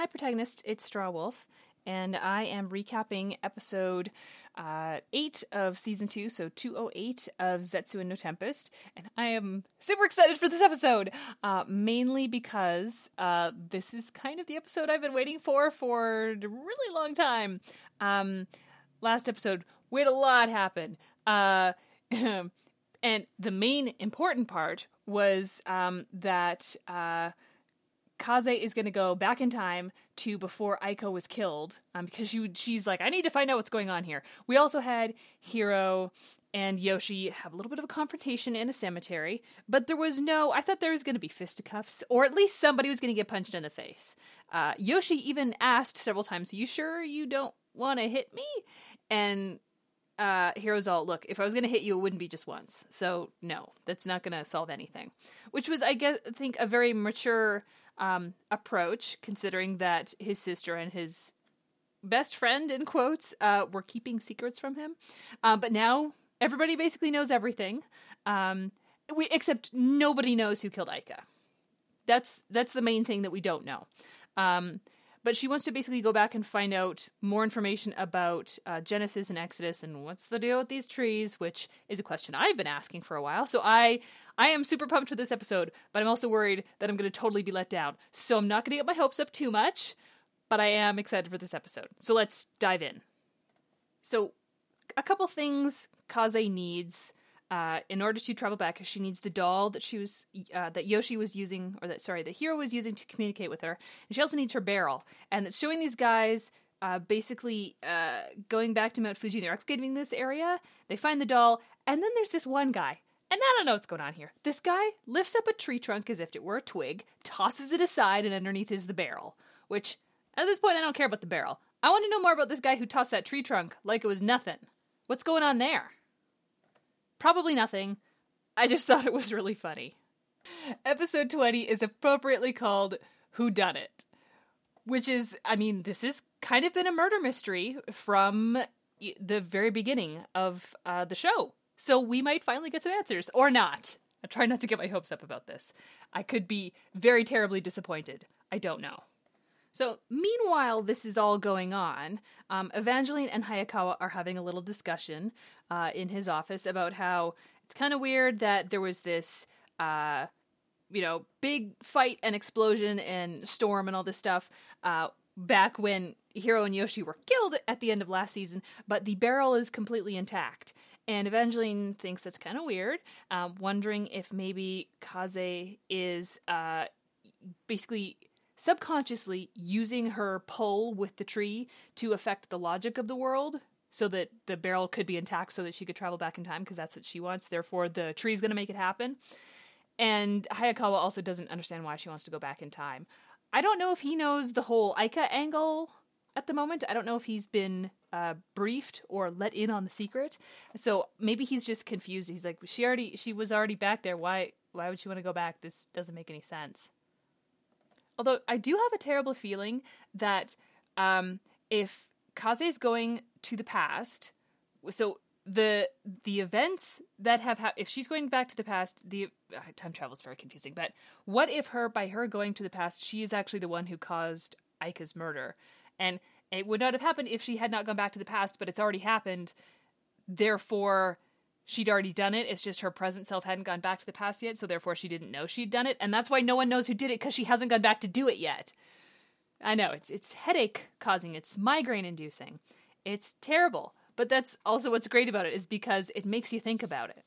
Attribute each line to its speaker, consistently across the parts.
Speaker 1: hi, protagonists. It's Straw Wolf, and I am recapping episode uh, 8 of season 2, so 208 of Zetsuen No Tempest. And I am super excited for this episode, uh, mainly because uh, this is kind of the episode I've been waiting for for a really long time. Um, last episode, we had a lot happen. Uh, and the main important part was um, that uh, Kaze is going to go back in time to before Aiko was killed um, because she she's like, I need to find out what's going on here. We also had Hiro and Yoshi have a little bit of a confrontation in a cemetery, but there was no. I thought there was going to be fisticuffs, or at least somebody was going to get punched in the face. Uh, Yoshi even asked several times, "Are you sure you don't want to hit me?" And uh, Hiro's all, look, if I was going to hit you, it wouldn't be just once. So, no, that's not going to solve anything. Which was, I guess, I think, a very mature um, approach, considering that his sister and his best friend, in quotes, uh, were keeping secrets from him. Uh, but now everybody basically knows everything, um, we, except nobody knows who killed Aika. That's that's the main thing that we don't know. Um, but she wants to basically go back and find out more information about uh, Genesis and Exodus and what's the deal with these trees, which is a question I've been asking for a while. So I I am super pumped for this episode, but I'm also worried that I'm going to totally be let down. So I'm not going to get my hopes up too much, but I am excited for this episode. So let's dive in. So a couple things Kaze needs uh, in order to travel back, she needs the doll that she was uh, that Yoshi was using, or that sorry, the hero was using to communicate with her, and she also needs her barrel. And that's showing these guys uh, basically uh, going back to Mount Fuji. They're excavating this area. They find the doll, and then there's this one guy. And I don't know what's going on here. This guy lifts up a tree trunk as if it were a twig, tosses it aside, and underneath is the barrel. Which, at this point, I don't care about the barrel. I want to know more about this guy who tossed that tree trunk like it was nothing. What's going on there? Probably nothing. I just thought it was really funny. Episode 20 is appropriately called Who Done It, which is I mean, this has kind of been a murder mystery from the very beginning of uh, the show. So we might finally get some answers or not. I try not to get my hopes up about this. I could be very terribly disappointed. I don't know. So, meanwhile, this is all going on, um, Evangeline and Hayakawa are having a little discussion uh, in his office about how it's kind of weird that there was this, uh, you know, big fight and explosion and storm and all this stuff uh, back when Hiro and Yoshi were killed at the end of last season, but the barrel is completely intact. And Evangeline thinks that's kind of weird, uh, wondering if maybe Kaze is uh, basically subconsciously using her pull with the tree to affect the logic of the world so that the barrel could be intact so that she could travel back in time because that's what she wants. Therefore, the tree's going to make it happen. And Hayakawa also doesn't understand why she wants to go back in time. I don't know if he knows the whole Aika angle at the moment. I don't know if he's been uh, briefed or let in on the secret. So maybe he's just confused. He's like, she already, she was already back there. Why, why would she want to go back? This doesn't make any sense. Although I do have a terrible feeling that um, if Kaze is going to the past, so the the events that have happened, if she's going back to the past, the uh, time travel is very confusing. But what if her by her going to the past, she is actually the one who caused Aika's murder, and it would not have happened if she had not gone back to the past, but it's already happened. Therefore, she'd already done it. It's just her present self hadn't gone back to the past yet, so therefore she didn't know she'd done it, and that's why no one knows who did it because she hasn't gone back to do it yet. I know it's it's headache causing, it's migraine inducing, it's terrible. But that's also what's great about it is because it makes you think about it.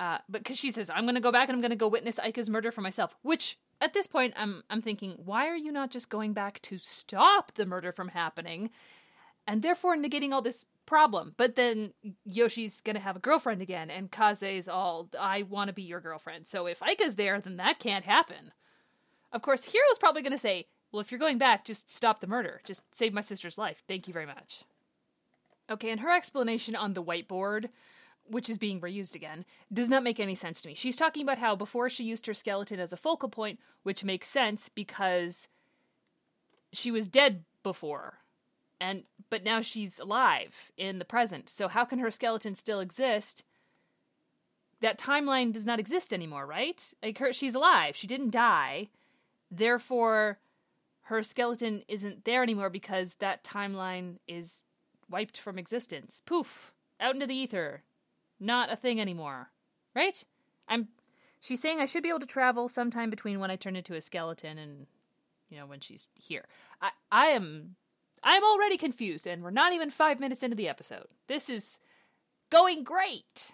Speaker 1: Uh, but because she says I'm going to go back and I'm going to go witness Aika's murder for myself, which at this point I'm I'm thinking why are you not just going back to stop the murder from happening, and therefore negating all this problem. But then Yoshi's gonna have a girlfriend again, and Kaze's all, I want to be your girlfriend. So if Aika's there, then that can't happen. Of course, Hiro's probably gonna say, Well, if you're going back, just stop the murder. Just save my sister's life. Thank you very much. Okay, and her explanation on the whiteboard, which is being reused again, does not make any sense to me. She's talking about how before she used her skeleton as a focal point, which makes sense because she was dead before and but now she's alive in the present. So how can her skeleton still exist? That timeline does not exist anymore, right? Like her, she's alive. She didn't die. Therefore, her skeleton isn't there anymore because that timeline is wiped from existence. Poof, out into the ether. Not a thing anymore. Right? I'm she's saying I should be able to travel sometime between when I turn into a skeleton and you know when she's here. I I am I'm already confused and we're not even 5 minutes into the episode. This is going great.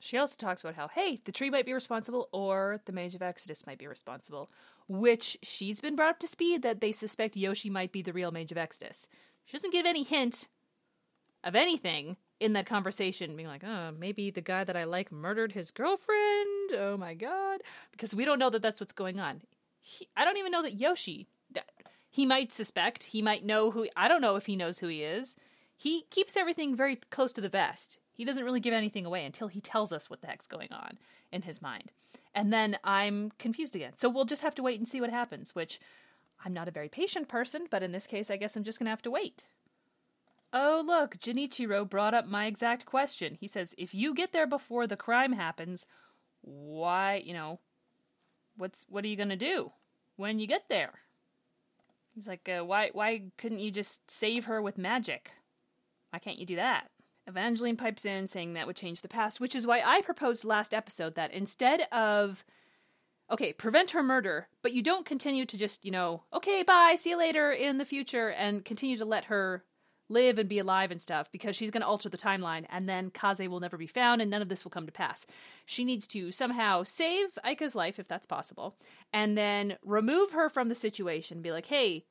Speaker 1: She also talks about how, hey, the tree might be responsible or the Mage of Exodus might be responsible, which she's been brought up to speed that they suspect Yoshi might be the real Mage of Exodus. She doesn't give any hint of anything in that conversation, being like, oh, maybe the guy that I like murdered his girlfriend. Oh my god. Because we don't know that that's what's going on. He, I don't even know that Yoshi. He might suspect. He might know who. I don't know if he knows who he is. He keeps everything very close to the vest. He doesn't really give anything away until he tells us what the heck's going on in his mind. And then I'm confused again. So we'll just have to wait and see what happens, which I'm not a very patient person, but in this case, I guess I'm just going to have to wait. Oh, look, Genichiro brought up my exact question. He says, if you get there before the crime happens, why, you know, what's what are you going to do when you get there? He's like, uh, why why couldn't you just save her with magic? Why can't you do that? Evangeline pipes in saying that would change the past, which is why I proposed last episode that instead of okay, prevent her murder, but you don't continue to just, you know, okay, bye, see you later in the future and continue to let her live and be alive and stuff because she's going to alter the timeline and then Kaze will never be found and none of this will come to pass. She needs to somehow save Aika's life if that's possible and then remove her from the situation be like, "Hey,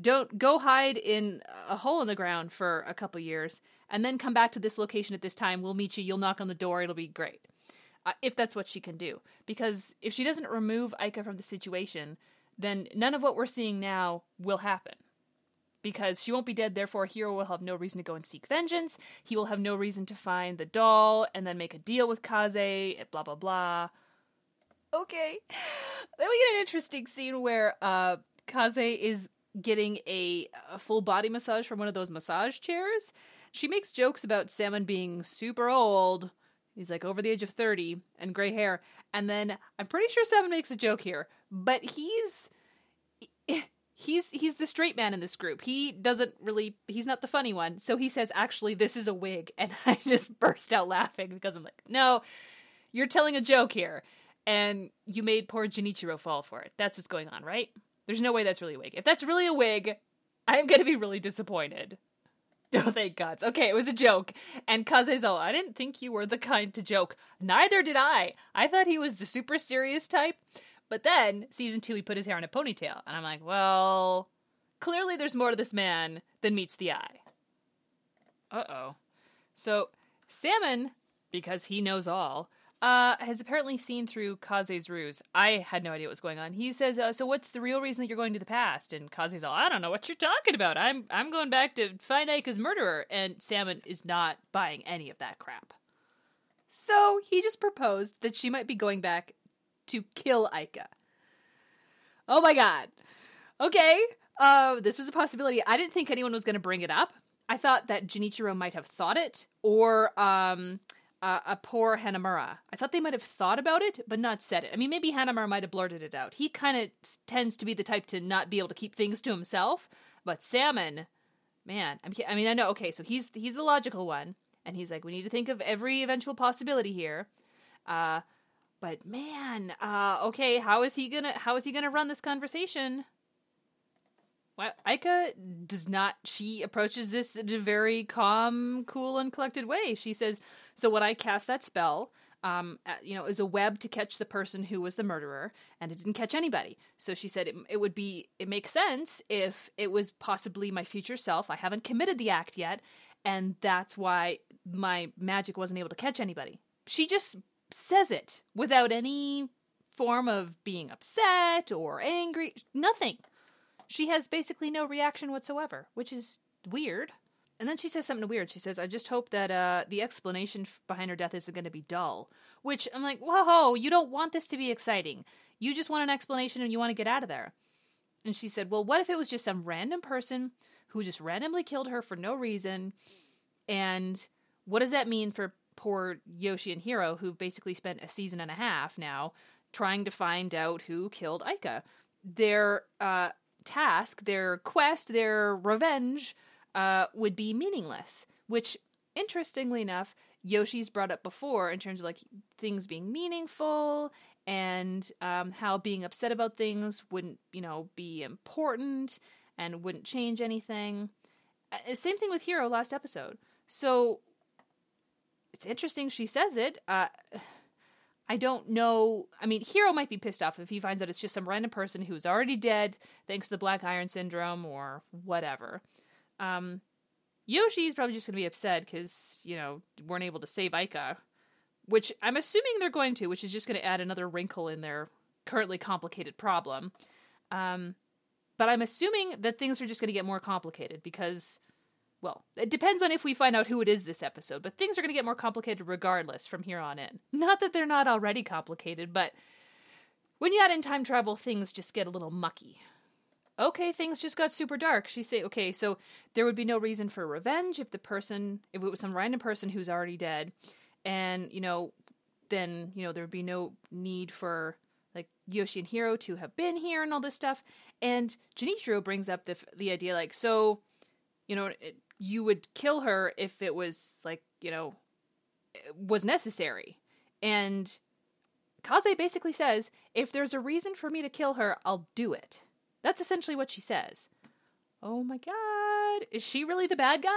Speaker 1: don't go hide in a hole in the ground for a couple years and then come back to this location at this time. We'll meet you. You'll knock on the door. It'll be great. Uh, if that's what she can do. Because if she doesn't remove Aika from the situation, then none of what we're seeing now will happen. Because she won't be dead, therefore, Hiro will have no reason to go and seek vengeance. He will have no reason to find the doll and then make a deal with Kaze, blah, blah, blah. Okay. Then we get an interesting scene where uh, Kaze is getting a, a full body massage from one of those massage chairs. She makes jokes about Samon being super old. He's like over the age of 30 and gray hair. And then I'm pretty sure Samon makes a joke here, but he's he's he's the straight man in this group. He doesn't really he's not the funny one. So he says actually this is a wig and I just burst out laughing because I'm like, "No, you're telling a joke here." And you made poor Genichiro fall for it. That's what's going on, right? There's no way that's really a wig. If that's really a wig, I'm going to be really disappointed. Oh, thank gods. Okay, it was a joke. And Kaze's I didn't think you were the kind to joke. Neither did I. I thought he was the super serious type. But then, season two, he put his hair in a ponytail. And I'm like, well, clearly there's more to this man than meets the eye. Uh oh. So, Samon, because he knows all, uh, has apparently seen through Kaze's ruse. I had no idea what was going on. He says, uh, "So what's the real reason that you're going to the past?" And Kaze's all, "I don't know what you're talking about. I'm I'm going back to find Aika's murderer." And Samon is not buying any of that crap. So he just proposed that she might be going back to kill Aika. Oh my god. Okay. Uh, this was a possibility. I didn't think anyone was going to bring it up. I thought that Genichiro might have thought it, or um, uh, a poor Hanamura. I thought they might have thought about it, but not said it. I mean, maybe Hanamura might have blurted it out. He kind of tends to be the type to not be able to keep things to himself. But Samon, man, I'm, I mean, I know. Okay, so he's he's the logical one, and he's like, we need to think of every eventual possibility here. Uh, but man, uh, okay, how is he gonna how is he gonna run this conversation? Well, Aika does not. She approaches this in a very calm, cool, and collected way. She says, "So when I cast that spell, um, you know, it was a web to catch the person who was the murderer, and it didn't catch anybody. So she said it, it would be, it makes sense if it was possibly my future self. I haven't committed the act yet, and that's why my magic wasn't able to catch anybody. She just says it without any form of being upset or angry, nothing she has basically no reaction whatsoever, which is weird. And then she says something weird. She says, I just hope that uh, the explanation behind her death isn't going to be dull. Which I'm like, whoa, you don't want this to be exciting. You just want an explanation and you want to get out of there. And she said, well, what if it was just some random person who just randomly killed her for no reason? And what does that mean for poor Yoshi and Hiro, who've basically spent a season and a half now trying to find out who killed Aika? They're uh, task, their quest, their revenge uh, would be meaningless. Which, interestingly enough, Yoshi's brought up before in terms of like things being meaningful and um, how being upset about things wouldn't, you know, be important and wouldn't change anything. Uh, same thing with Hiro last episode. So it's interesting she says it. Uh, I don't know. I mean, Hiro might be pissed off if he finds out it's just some random person who's already dead thanks to the Black Iron Syndrome or whatever. Um, Yoshi's probably just going to be upset because, you know, weren't able to save Aika, which I'm assuming they're going to, which is just going to add another wrinkle in their currently complicated problem. Um, but I'm assuming that things are just going to get more complicated because, well, it depends on if we find out who it is this episode, but things are going to get more complicated regardless from here on in. Not that they're not already complicated, but when you add in time travel, things just get a little mucky. Okay, things just got super dark. She say, okay, so there would be no reason for revenge if the person, if it was some random person who's already dead, and you know, then you know there would be no need for like Yoshi and Hiro to have been here and all this stuff. And Genichiro brings up the the idea like so, you know, it, you would kill her if it was like you know was necessary. And Kaze basically says, if there's a reason for me to kill her, I'll do it. That's essentially what she says. Oh my god, is she really the bad guy?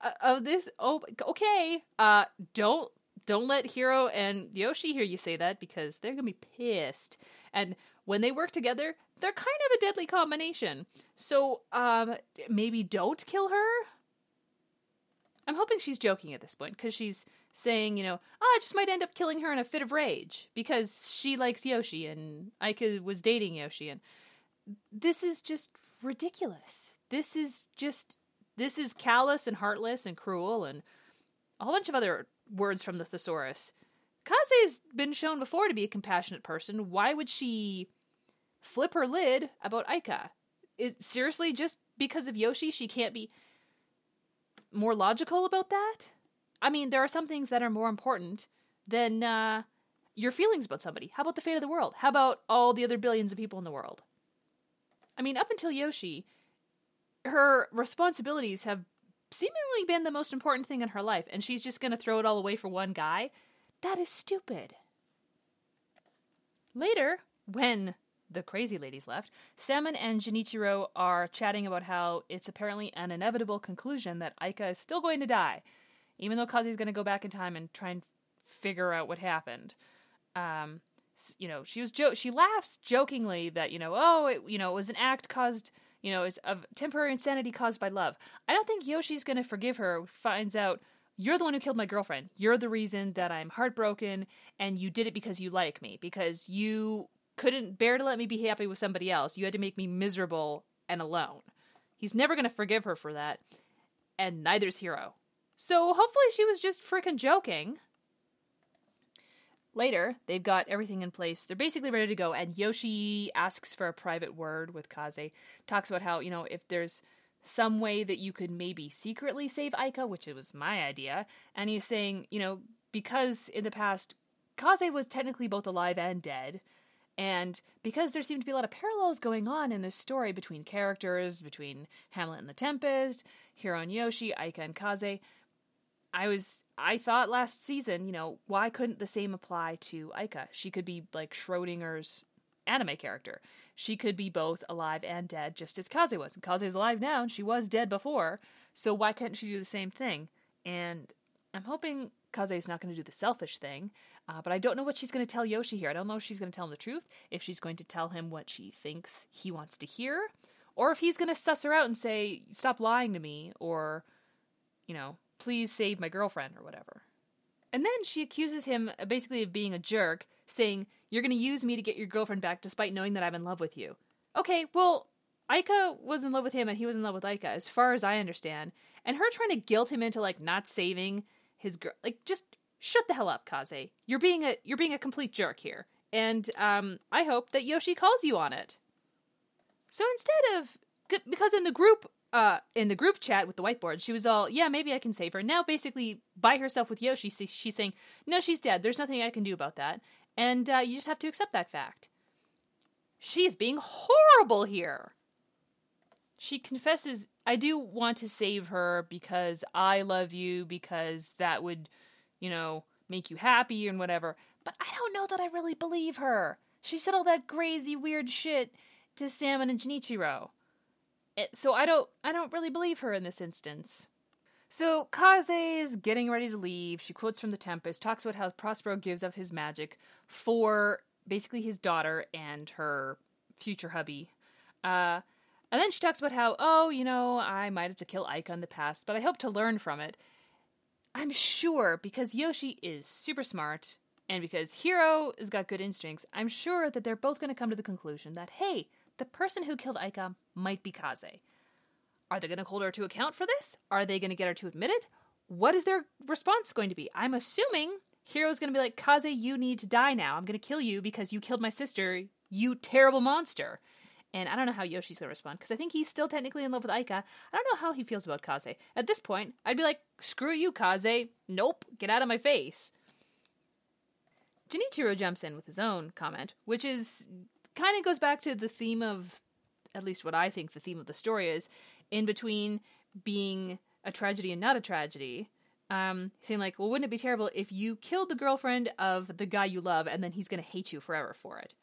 Speaker 1: Uh, of this oh okay uh don't don't let Hiro and Yoshi hear you say that because they're gonna be pissed. And when they work together, they're kind of a deadly combination. So, um, maybe don't kill her. I'm hoping she's joking at this point because she's saying, you know, oh, I just might end up killing her in a fit of rage because she likes Yoshi and Aika was dating Yoshi. And this is just ridiculous. This is just, this is callous and heartless and cruel and a whole bunch of other words from the thesaurus. Kaze's been shown before to be a compassionate person. Why would she flip her lid about Aika? Is seriously just because of Yoshi she can't be more logical about that? I mean, there are some things that are more important than uh, your feelings about somebody. How about the fate of the world? How about all the other billions of people in the world? I mean, up until Yoshi, her responsibilities have seemingly been the most important thing in her life, and she's just going to throw it all away for one guy. That is stupid. Later, when the crazy ladies left, Samon and Genichiro are chatting about how it's apparently an inevitable conclusion that Aika is still going to die, even though Kaze's going to go back in time and try and figure out what happened. Um, you know, she was jo- she laughs jokingly that you know, oh, it, you know, it was an act caused you know, of temporary insanity caused by love. I don't think Yoshi's going to forgive her. Finds out you're the one who killed my girlfriend. You're the reason that I'm heartbroken, and you did it because you like me, because you couldn't bear to let me be happy with somebody else. You had to make me miserable and alone. He's never going to forgive her for that, and neither's Hiro. So hopefully she was just freaking joking. Later, they've got everything in place. They're basically ready to go, and Yoshi asks for a private word with Kaze. Talks about how, you know, if there's some way that you could maybe secretly save Aika, which it was my idea, and he's saying, you know, because in the past, Kaze was technically both alive and dead, and because there seemed to be a lot of parallels going on in this story between characters, between Hamlet and the Tempest, Hiro and Yoshi, Aika and Kaze, I was I thought last season, you know, why couldn't the same apply to Aika? She could be like Schrodinger's anime character. She could be both alive and dead, just as Kaze was. And Kaze's alive now, and she was dead before. So why couldn't she do the same thing? And I'm hoping Kaze's not going to do the selfish thing, uh, but I don't know what she's going to tell Yoshi here. I don't know if she's going to tell him the truth, if she's going to tell him what she thinks he wants to hear, or if he's going to suss her out and say, "Stop lying to me," or, you know, please save my girlfriend or whatever. And then she accuses him uh, basically of being a jerk, saying, You're going to use me to get your girlfriend back despite knowing that I'm in love with you. Okay, well, Aika was in love with him and he was in love with Aika, as far as I understand. And her trying to guilt him into like not saving his girl, like just shut the hell up, Kaze. You're being a you're being a complete jerk here. And um, I hope that Yoshi calls you on it. So instead of because in the group uh, in the group chat with the whiteboard, she was all, "Yeah, maybe I can save her." Now, basically, by herself with Yoshi, she's saying, "No, she's dead. There's nothing I can do about that, and uh, you just have to accept that fact." She's being horrible here. She confesses, I do want to save her because I love you, because that would, you know, make you happy and whatever. But I don't know that I really believe her. She said all that crazy, weird shit to Samon and Genichiro. So I don't, I don't really believe her in this instance. So Kaze is getting ready to leave. She quotes from The Tempest, talks about how Prospero gives up his magic for basically his daughter and her future hubby. Uh, and then she talks about how, oh, you know, I might have to kill Aika in the past, but I hope to learn from it. I'm sure because Yoshi is super smart and because Hiro has got good instincts, I'm sure that they're both going to come to the conclusion that, hey, the person who killed Aika might be Kaze. Are they going to hold her to account for this? Are they going to get her to admit it? What is their response going to be? I'm assuming Hiro's going to be like, Kaze, you need to die now. I'm going to kill you because you killed my sister, you terrible monster. And I don't know how Yoshi's going to respond because I think he's still technically in love with Aika. I don't know how he feels about Kaze. At this point, I'd be like, screw you, Kaze. Nope, get out of my face. Genichiro jumps in with his own comment, which is kind of goes back to the theme of, at least what I think the theme of the story is, in between being a tragedy and not a tragedy. Um, saying like, well, wouldn't it be terrible if you killed the girlfriend of the guy you love and then he's going to hate you forever for it?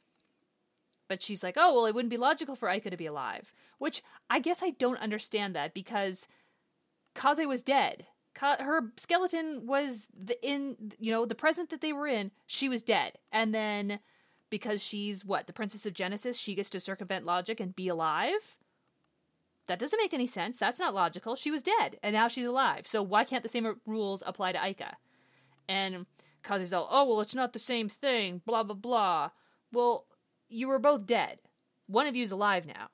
Speaker 1: But she's like, oh, well, it wouldn't be logical for Aika to be alive. Which I guess I don't understand that because Kaze was dead. her skeleton was the, in, you know, the present that they were in, she was dead. And then because she's what, the Princess of Genesis, she gets to circumvent logic and be alive? That doesn't make any sense. That's not logical. She was dead and now she's alive. So why can't the same rules apply to Aika? And Kaze's all, oh, well, it's not the same thing, blah, blah, blah. Well, you were both dead. One of you's alive now.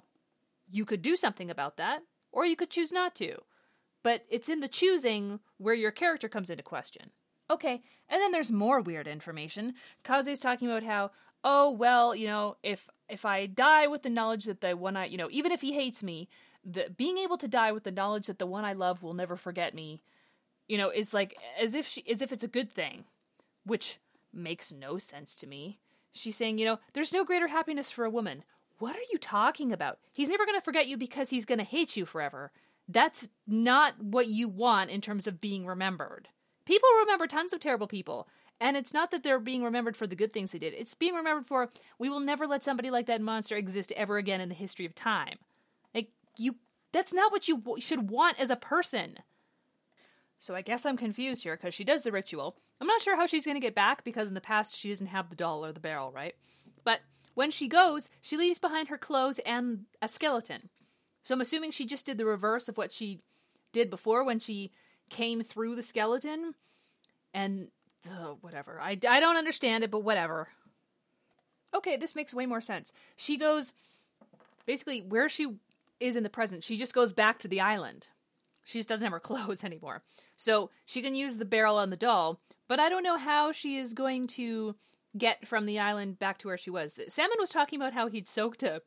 Speaker 1: You could do something about that, or you could choose not to. But it's in the choosing where your character comes into question. Okay, and then there's more weird information. Kaze's talking about how, oh well, you know, if if I die with the knowledge that the one I, you know, even if he hates me, the being able to die with the knowledge that the one I love will never forget me, you know, is like as if she as if it's a good thing, which makes no sense to me. She's saying, you know, there's no greater happiness for a woman. What are you talking about? He's never going to forget you because he's going to hate you forever. That's not what you want in terms of being remembered. People remember tons of terrible people. And it's not that they're being remembered for the good things they did. It's being remembered for we will never let somebody like that monster exist ever again in the history of time. Like you that's not what you should want as a person. So I guess I'm confused here because she does the ritual. I'm not sure how she's going to get back because in the past she doesn't have the doll or the barrel, right? But when she goes, she leaves behind her clothes and a skeleton. So I'm assuming she just did the reverse of what she did before when she came through the skeleton. And uh, whatever. I, I don't understand it, but whatever. Okay, this makes way more sense. She goes basically where she is in the present, she just goes back to the island. She just doesn't have her clothes anymore. So she can use the barrel on the doll, but I don't know how she is going to get from the island back to where she was. Samon was talking about how he'd soaked a,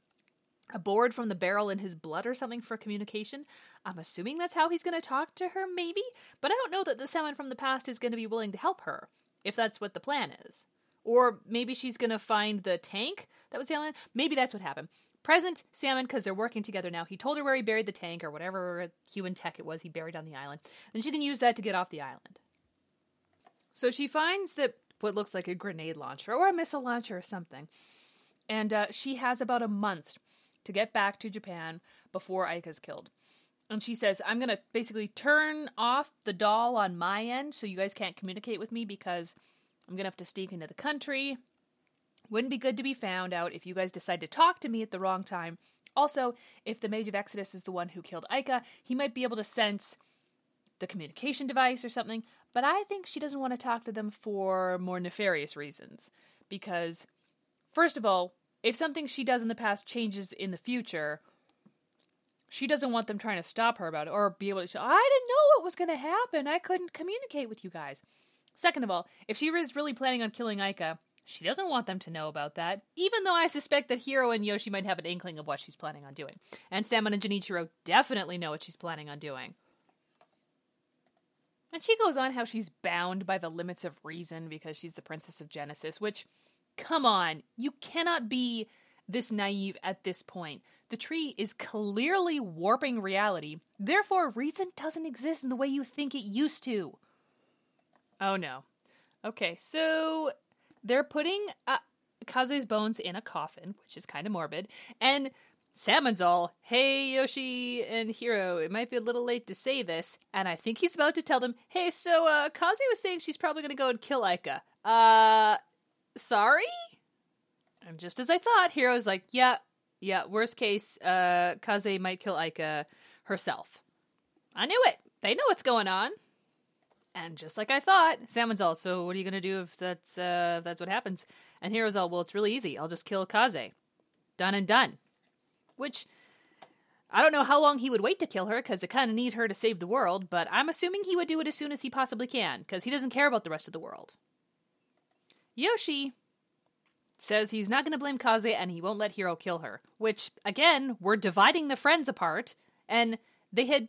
Speaker 1: a board from the barrel in his blood or something for communication. I'm assuming that's how he's going to talk to her, maybe, but I don't know that the Samon from the past is going to be willing to help her, if that's what the plan is. Or maybe she's going to find the tank that was the island. Maybe that's what happened. Present Samon, because they're working together now. He told her where he buried the tank or whatever human tech it was he buried on the island. And she can use that to get off the island. So she finds that what looks like a grenade launcher or a missile launcher or something. And uh, she has about a month to get back to Japan before Aika's killed. And she says, I'm going to basically turn off the doll on my end so you guys can't communicate with me because I'm going to have to sneak into the country. Wouldn't be good to be found out if you guys decide to talk to me at the wrong time. Also, if the Mage of Exodus is the one who killed Aika, he might be able to sense the communication device or something, but I think she doesn't want to talk to them for more nefarious reasons. Because, first of all, if something she does in the past changes in the future, she doesn't want them trying to stop her about it or be able to say, I didn't know what was going to happen. I couldn't communicate with you guys. Second of all, if she was really planning on killing Aika, she doesn't want them to know about that, even though I suspect that Hiro and Yoshi might have an inkling of what she's planning on doing. And Samon and Genichiro definitely know what she's planning on doing. And she goes on how she's bound by the limits of reason because she's the princess of Genesis, which, come on, you cannot be this naive at this point The tree is clearly warping reality. Therefore, reason doesn't exist in the way you think it used to. Oh no. Okay, so they're putting uh, Kaze's bones in a coffin, which is kind of morbid, and Samon's all, hey, Yoshi and Hiro, it might be a little late to say this. And I think he's about to tell them, hey, so, uh, Kaze was saying she's probably gonna go and kill Aika. Uh, sorry? And just as I thought, Hiro's like, yeah, yeah, worst case, uh, Kaze might kill Aika herself. I knew it. They know what's going on. And just like I thought, Samon's all, so what are you gonna do if that's, uh, if that's what happens? And Hiro's all, well, it's really easy. I'll just kill Kaze. Done and done which I don't know how long he would wait to kill her because they kind of need her to save the world, but I'm assuming he would do it as soon as he possibly can because he doesn't care about the rest of the world. Yoshi says he's not going to blame Kaze and he won't let Hiro kill her, which, again, we're dividing the friends apart, and they had,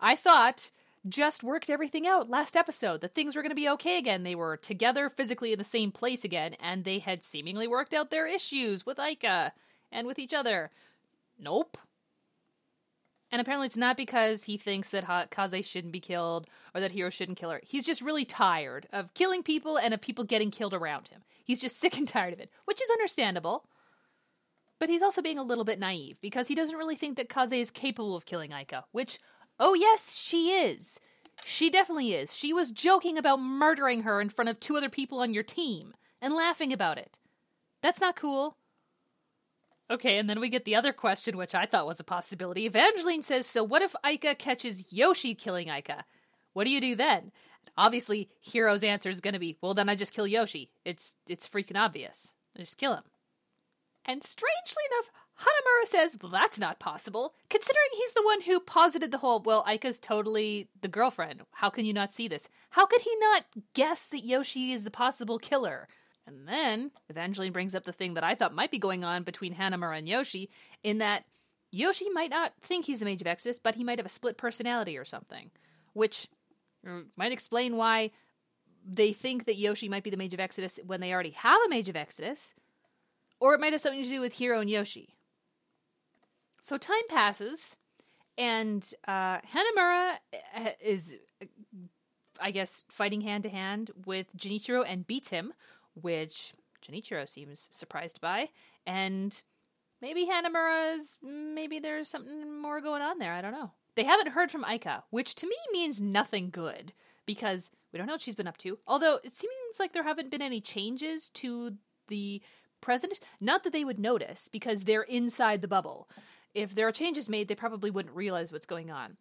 Speaker 1: I thought, just worked everything out last episode that things were going to be okay again. They were together physically in the same place again, and they had seemingly worked out their issues with Aika and with each other. Nope. And apparently it's not because he thinks that Kaze shouldn't be killed or that Hiro shouldn't kill her. He's just really tired of killing people and of people getting killed around him. He's just sick and tired of it, which is understandable. But he's also being a little bit naive because he doesn't really think that Kaze is capable of killing Aika, which, oh yes, she is. She definitely is. She was joking about murdering her in front of two other people on your team and laughing about it. That's not cool. Okay, and then we get the other question, which I thought was a possibility. Evangeline says, So what if Aika catches Yoshi killing Aika? What do you do then? Obviously, Hiro's answer is going to be, Well, then I just kill Yoshi. It's it's freaking obvious. I just kill him. And strangely enough, Hanamura says, Well, that's not possible, considering he's the one who posited the whole, Well, Aika's totally the girlfriend. How can you not see this? How could he not guess that Yoshi is the possible killer? And then Evangeline brings up the thing that I thought might be going on between Hanamura and Yoshi, in that Yoshi might not think he's the Mage of Exodus, but he might have a split personality or something, which uh, might explain why they think that Yoshi might be the Mage of Exodus when they already have a Mage of Exodus, or it might have something to do with Hiro and Yoshi. So time passes, and uh, Hanamura uh, is, I guess, fighting hand to hand with Genichiro and beats him, which Genichiro seems surprised by, and maybe Hanamura's maybe there's something more going on there. I don't know. They haven't heard from Aika, which to me means nothing good because we don't know what she's been up to. Although it seems like there haven't been any changes to the president. Not that they would notice because they're inside the bubble. If there are changes made, they probably wouldn't realize what's going on.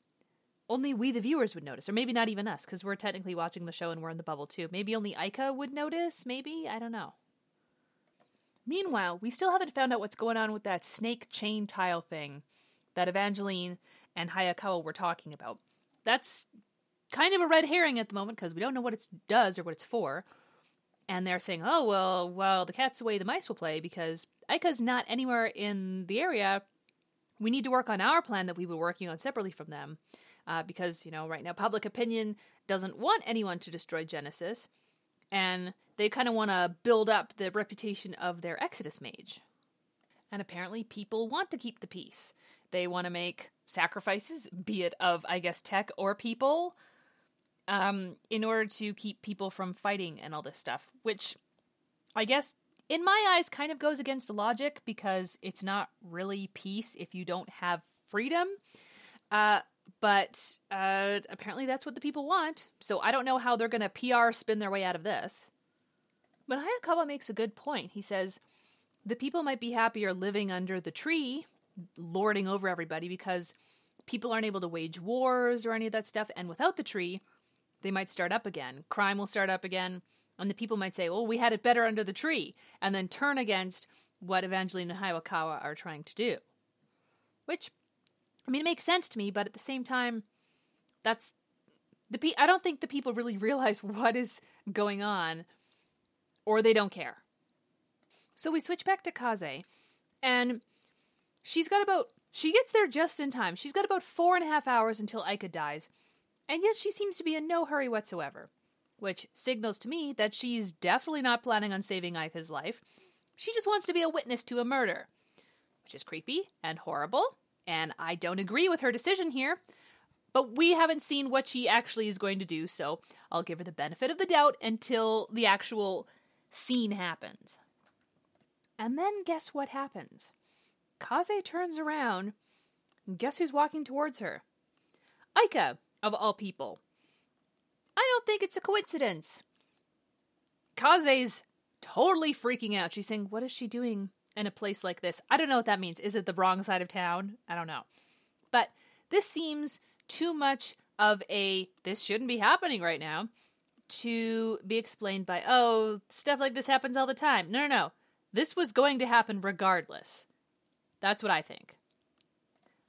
Speaker 1: Only we the viewers would notice or maybe not even us because we're technically watching the show and we're in the bubble too. Maybe only Aika would notice maybe? I don't know. Meanwhile we still haven't found out what's going on with that snake chain tile thing that evangeline and hayakawa were talking about. That's kind of a red herring at the moment because we don't know what it does or what it's for. And they're saying oh well well the cat's away the mice will play because Aika's not anywhere in the area we need to work on our plan that we were working on separately from them uh, because, you know, right now public opinion doesn't want anyone to destroy Genesis, and they kind of want to build up the reputation of their Exodus mage. And apparently, people want to keep the peace. They want to make sacrifices, be it of, I guess, tech or people, um, in order to keep people from fighting and all this stuff, which I guess in my eyes kind of goes against the logic because it's not really peace if you don't have freedom. Uh, but uh, apparently that's what the people want. So I don't know how they're going to PR spin their way out of this. But Hayakawa makes a good point. He says the people might be happier living under the tree, lording over everybody, because people aren't able to wage wars or any of that stuff. And without the tree, they might start up again. Crime will start up again. And the people might say, well, we had it better under the tree, and then turn against what Evangeline and Hayakawa are trying to do. Which I mean, it makes sense to me, but at the same time, that's the pe- I don't think the people really realize what is going on, or they don't care. So we switch back to Kaze, and she's got about she gets there just in time. She's got about four and a half hours until Aika dies, and yet she seems to be in no hurry whatsoever, which signals to me that she's definitely not planning on saving Aika's life. She just wants to be a witness to a murder. which is creepy and horrible. And I don't agree with her decision here. But we haven't seen what she actually is going to do, so I'll give her the benefit of the doubt until the actual scene happens. And then guess what happens? Kaze turns around, and guess who's walking towards her? Aika, of all people. I don't think it's a coincidence. Kaze's totally freaking out. She's saying, What is she doing in a place like this? I don't know what that means. Is it the wrong side of town? I don't know. But this seems too much of a this shouldn't be happening right now to be explained by, oh, stuff like this happens all the time. No, no, no. This was going to happen regardless. That's what I think.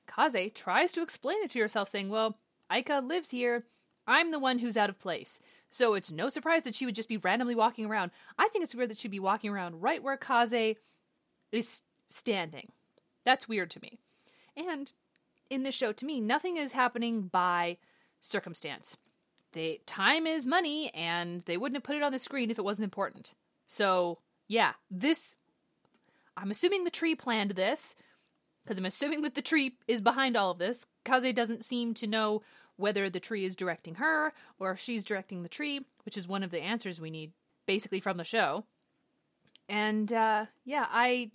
Speaker 1: Kaze tries to explain it to herself, saying, well, Aika lives here. I'm the one who's out of place. So it's no surprise that she would just be randomly walking around. I think it's weird that she'd be walking around right where Kaze is standing. That's weird to me. And in this show, to me, nothing is happening by circumstance. They time is money, and they wouldn't have put it on the screen if it wasn't important. So yeah, this. I'm assuming the tree planned this, because I'm assuming that the tree is behind all of this. Kaze doesn't seem to know whether the tree is directing her or if she's directing the tree, which is one of the answers we need basically from the show. And uh, yeah, I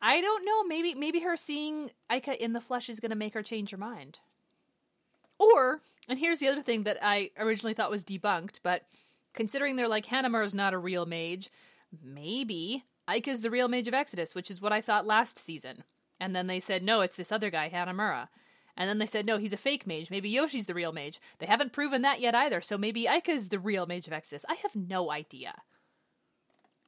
Speaker 1: I don't know. Maybe maybe her seeing Aika in the flesh is going to make her change her mind. Or, and here's the other thing that I originally thought was debunked, but considering they're like is not a real mage, maybe Aika's the real mage of Exodus, which is what I thought last season. And then they said, no, it's this other guy, Hanamura. And then they said, no, he's a fake mage. Maybe Yoshi's the real mage. They haven't proven that yet either, so maybe Aika's the real mage of Exodus. I have no idea.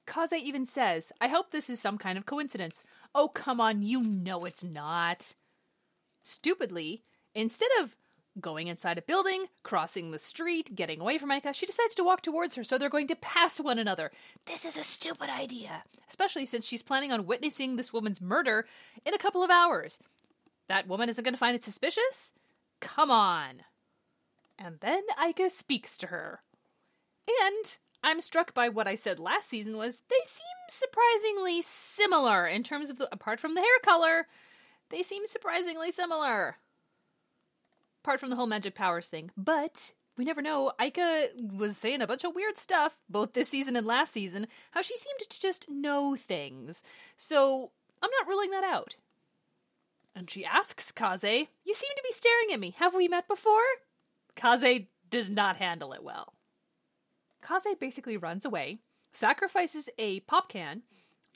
Speaker 1: Kaze even says, I hope this is some kind of coincidence. Oh, come on, you know it's not. Stupidly, instead of going inside a building, crossing the street, getting away from Aika, she decides to walk towards her so they're going to pass one another. This is a stupid idea, especially since she's planning on witnessing this woman's murder in a couple of hours. That woman isn't going to find it suspicious? Come on. And then Aika speaks to her. And I'm struck by what I said last season was they seem surprisingly similar in terms of the, apart from the hair color, they seem surprisingly similar apart from the whole magic powers thing. But we never know. Aika was saying a bunch of weird stuff, both this season and last season, how she seemed to just know things. So I'm not ruling that out. And she asks Kaze, You seem to be staring at me. Have we met before? Kaze does not handle it well. Kaze basically runs away, sacrifices a pop can,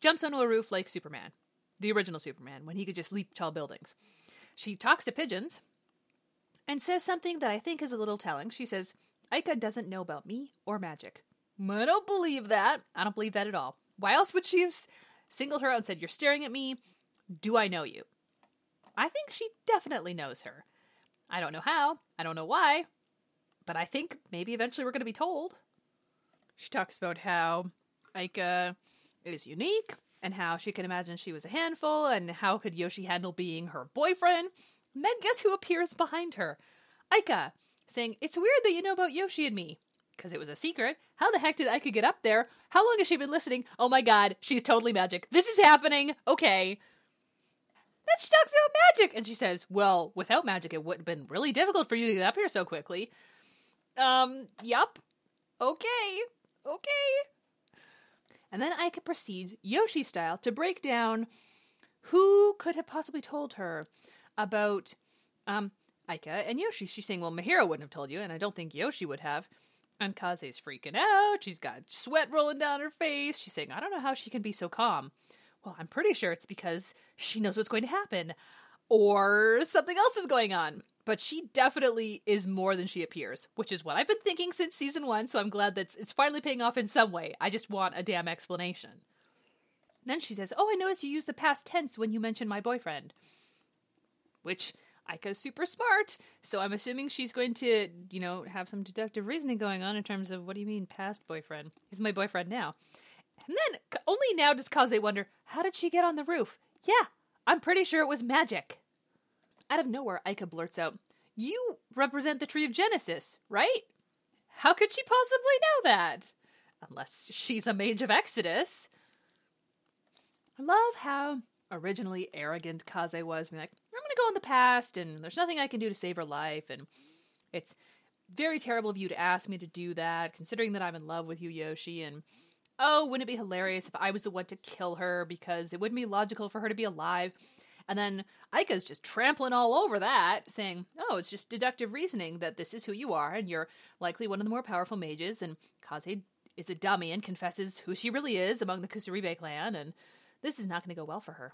Speaker 1: jumps onto a roof like Superman, the original Superman, when he could just leap tall buildings. She talks to pigeons, and says something that I think is a little telling. She says, Aika doesn't know about me or magic. I don't believe that. I don't believe that at all. Why else would she have singled her out and said, You're staring at me? Do I know you? I think she definitely knows her. I don't know how. I don't know why. But I think maybe eventually we're going to be told. She talks about how Aika is unique and how she can imagine she was a handful and how could Yoshi handle being her boyfriend. And then guess who appears behind her? Aika, saying, It's weird that you know about Yoshi and me. Because it was a secret. How the heck did Aika get up there? How long has she been listening? Oh my god, she's totally magic. This is happening. Okay. Then she talks about magic. And she says, Well, without magic, it would have been really difficult for you to get up here so quickly. Um, yup. Okay. Okay. And then Aika proceeds, Yoshi style, to break down who could have possibly told her about um, Aika and Yoshi. She's saying, well, Mahiro wouldn't have told you, and I don't think Yoshi would have. And Kaze's freaking out. She's got sweat rolling down her face. She's saying, I don't know how she can be so calm. Well, I'm pretty sure it's because she knows what's going to happen. Or something else is going on. But she definitely is more than she appears, which is what I've been thinking since season one, so I'm glad that it's finally paying off in some way. I just want a damn explanation. Then she says, Oh, I noticed you use the past tense when you mention my boyfriend which Aika's super smart, so I'm assuming she's going to, you know, have some deductive reasoning going on in terms of what do you mean past boyfriend? He's my boyfriend now. And then only now does Kaze wonder, how did she get on the roof? Yeah, I'm pretty sure it was magic. Out of nowhere, Aika blurts out, You represent the tree of Genesis, right? How could she possibly know that? Unless she's a mage of Exodus. I love how originally arrogant Kaze was, being like, I'm gonna go in the past and there's nothing I can do to save her life and it's very terrible of you to ask me to do that, considering that I'm in love with you, Yoshi, and oh, wouldn't it be hilarious if I was the one to kill her because it wouldn't be logical for her to be alive? And then Aika's just trampling all over that, saying, oh, it's just deductive reasoning that this is who you are, and you're likely one of the more powerful mages, and Kaze is a dummy and confesses who she really is among the Kusaribe clan, and this is not going to go well for her.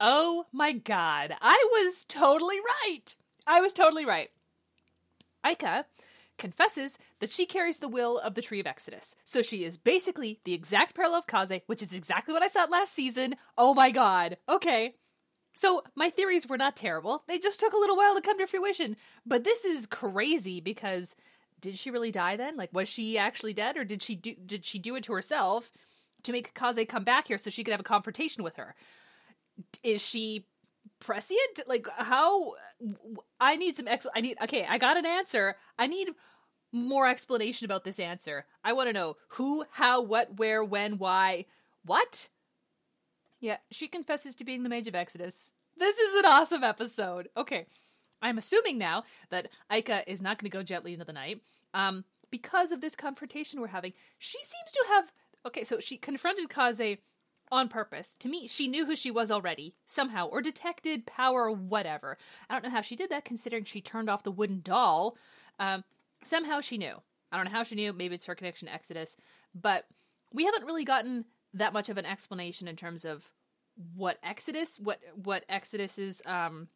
Speaker 1: Oh my god, I was totally right! I was totally right. Aika confesses that she carries the will of the Tree of Exodus. So she is basically the exact parallel of Kaze, which is exactly what I thought last season. Oh my god. Okay. So my theories were not terrible. They just took a little while to come to fruition. But this is crazy because did she really die then? Like was she actually dead or did she do did she do it to herself to make Kaze come back here so she could have a confrontation with her? Is she prescient? Like how? I need some ex. I need. Okay, I got an answer. I need more explanation about this answer. I want to know who, how, what, where, when, why, what. Yeah, she confesses to being the Mage of Exodus. This is an awesome episode. Okay, I'm assuming now that Aika is not going to go gently into the night. Um, because of this confrontation we're having, she seems to have. Okay, so she confronted Kaze on purpose. To me, she knew who she was already, somehow, or detected power or whatever. I don't know how she did that, considering she turned off the wooden doll. Um, somehow she knew. I don't know how she knew. Maybe it's her connection to Exodus. But we haven't really gotten that much of an explanation in terms of what Exodus, what what Exodus's um,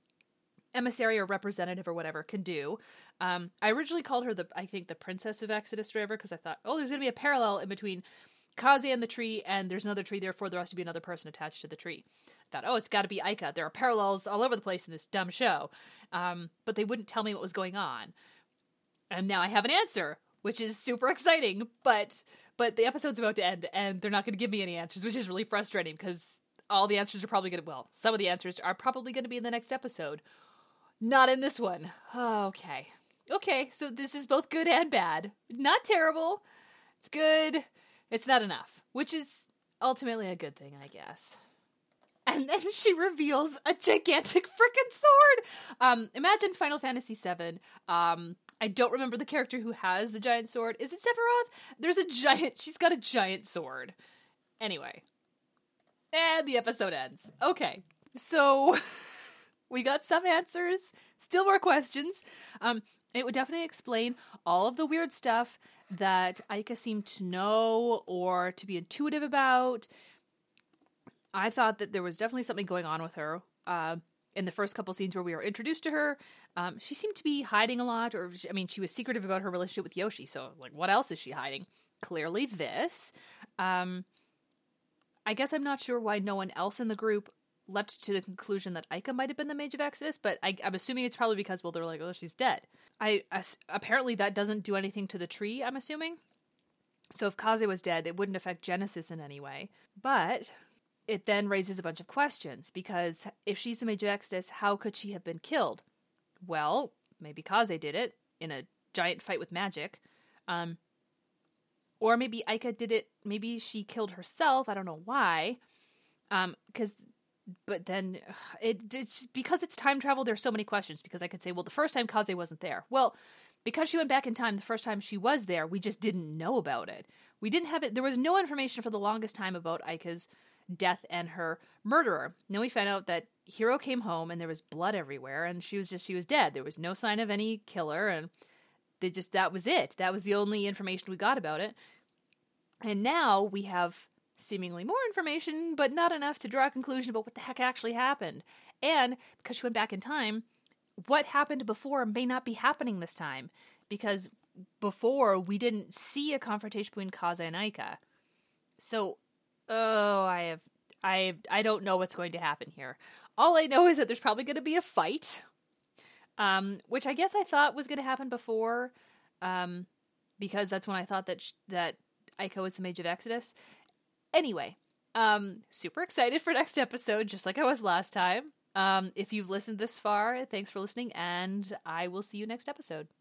Speaker 1: emissary or representative or whatever can do. Um, I originally called her the, I think, the Princess of Exodus River because I thought, oh, there's going to be a parallel in between Kaze and the tree, and there's another tree, therefore there has to be another person attached to the tree. I thought, oh, it's got to be Aika. There are parallels all over the place in this dumb show. Um, but they wouldn't tell me what was going on. And now I have an answer, which is super exciting, but but the episode's about to end and they're not going to give me any answers, which is really frustrating because all the answers are probably going to well, some of the answers are probably going to be in the next episode. Not in this one. Okay. Okay, so this is both good and bad. Not terrible. It's good it's not enough, which is ultimately a good thing, I guess. And then she reveals a gigantic freaking sword. Um, imagine Final Fantasy VII. Um, I don't remember the character who has the giant sword. Is it Sephiroth? There's a giant. She's got a giant sword. Anyway, and the episode ends. Okay, so we got some answers. Still more questions. Um, it would definitely explain all of the weird stuff that Aika seemed to know or to be intuitive about. I thought that there was definitely something going on with her. Uh, in the first couple scenes where we were introduced to her, um, she seemed to be hiding a lot, or I mean, she was secretive about her relationship with Yoshi. So, like, what else is she hiding? Clearly, this. Um, I guess I'm not sure why no one else in the group leapt to the conclusion that Aika might have been the Mage of Exodus, but I, am assuming it's probably because well, they're like, oh, she's dead. I apparently that doesn't do anything to the tree. I'm assuming. So if Kaze was dead, it wouldn't affect Genesis in any way. But it then raises a bunch of questions because if she's the Mage of Exodus, how could she have been killed? Well, maybe Kaze did it in a giant fight with magic. Um, or maybe Aika did it. Maybe she killed herself. I don't know why. Because um, but then it, it's because it's time travel. There's so many questions because I could say, well, the first time Kaze wasn't there. Well, because she went back in time, the first time she was there, we just didn't know about it. We didn't have it. There was no information for the longest time about Aika's death and her murderer. Then we found out that Hiro came home and there was blood everywhere, and she was just she was dead. There was no sign of any killer, and they just that was it. That was the only information we got about it. And now we have seemingly more information, but not enough to draw a conclusion about what the heck actually happened. And because she went back in time, what happened before may not be happening this time. Because before we didn't see a confrontation between Kaza and Aika. So, oh, I have, I, I don't know what's going to happen here. All I know is that there's probably going to be a fight, um, which I guess I thought was going to happen before, um, because that's when I thought that sh- that Aika was the Mage of Exodus. Anyway, um, super excited for next episode, just like I was last time. Um, if you've listened this far, thanks for listening, and I will see you next episode.